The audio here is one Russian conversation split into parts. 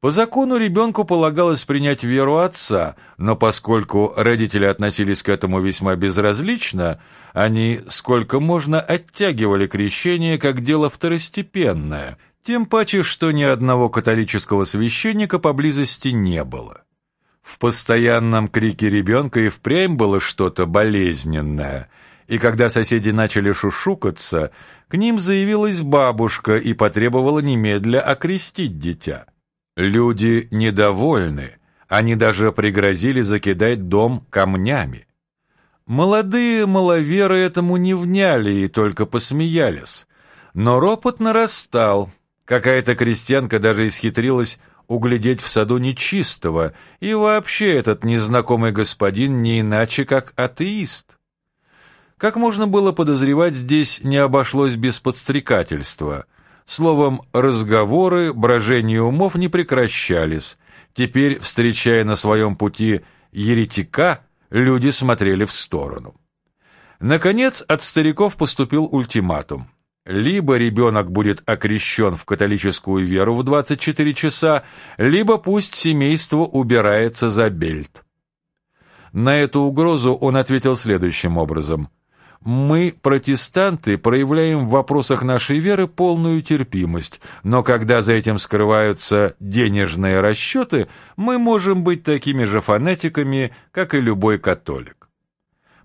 По закону ребенку полагалось принять веру отца, но поскольку родители относились к этому весьма безразлично, они сколько можно оттягивали крещение как дело второстепенное, тем паче, что ни одного католического священника поблизости не было. В постоянном крике ребенка и впрямь было что-то болезненное, и когда соседи начали шушукаться, к ним заявилась бабушка и потребовала немедля окрестить дитя. Люди недовольны, они даже пригрозили закидать дом камнями. Молодые маловеры этому не вняли и только посмеялись. Но ропот нарастал. Какая-то крестьянка даже исхитрилась углядеть в саду нечистого, и вообще этот незнакомый господин не иначе, как атеист. Как можно было подозревать, здесь не обошлось без подстрекательства — Словом, разговоры, брожение умов не прекращались. Теперь, встречая на своем пути еретика, люди смотрели в сторону. Наконец, от стариков поступил ультиматум. Либо ребенок будет окрещен в католическую веру в 24 часа, либо пусть семейство убирается за бельт. На эту угрозу он ответил следующим образом – мы, протестанты, проявляем в вопросах нашей веры полную терпимость, но когда за этим скрываются денежные расчеты, мы можем быть такими же фанатиками, как и любой католик.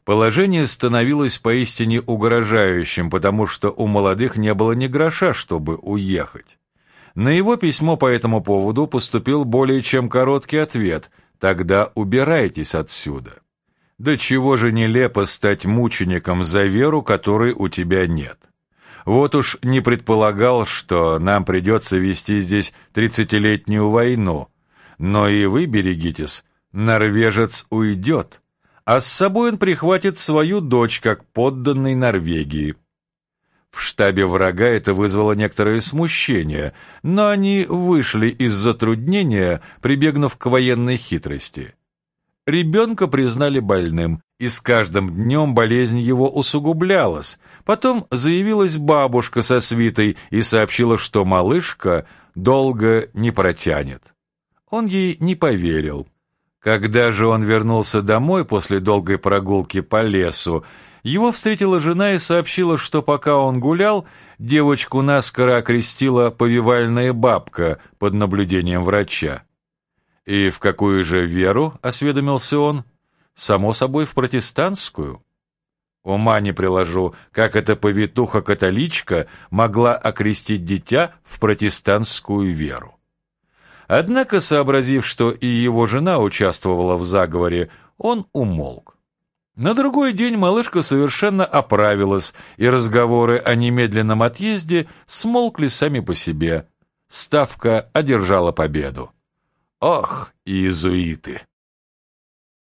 Положение становилось поистине угрожающим, потому что у молодых не было ни гроша, чтобы уехать. На его письмо по этому поводу поступил более чем короткий ответ «Тогда убирайтесь отсюда». Да чего же нелепо стать мучеником за веру, которой у тебя нет. Вот уж не предполагал, что нам придется вести здесь тридцатилетнюю войну. Но и вы берегитесь, норвежец уйдет, а с собой он прихватит свою дочь, как подданный Норвегии. В штабе врага это вызвало некоторое смущение, но они вышли из затруднения, прибегнув к военной хитрости. Ребенка признали больным, и с каждым днем болезнь его усугублялась. Потом заявилась бабушка со свитой и сообщила, что малышка долго не протянет. Он ей не поверил. Когда же он вернулся домой после долгой прогулки по лесу, его встретила жена и сообщила, что пока он гулял, девочку наскоро окрестила повивальная бабка под наблюдением врача. «И в какую же веру?» — осведомился он. «Само собой, в протестантскую». Ума не приложу, как эта повитуха-католичка могла окрестить дитя в протестантскую веру. Однако, сообразив, что и его жена участвовала в заговоре, он умолк. На другой день малышка совершенно оправилась, и разговоры о немедленном отъезде смолкли сами по себе. Ставка одержала победу. Ох, иезуиты!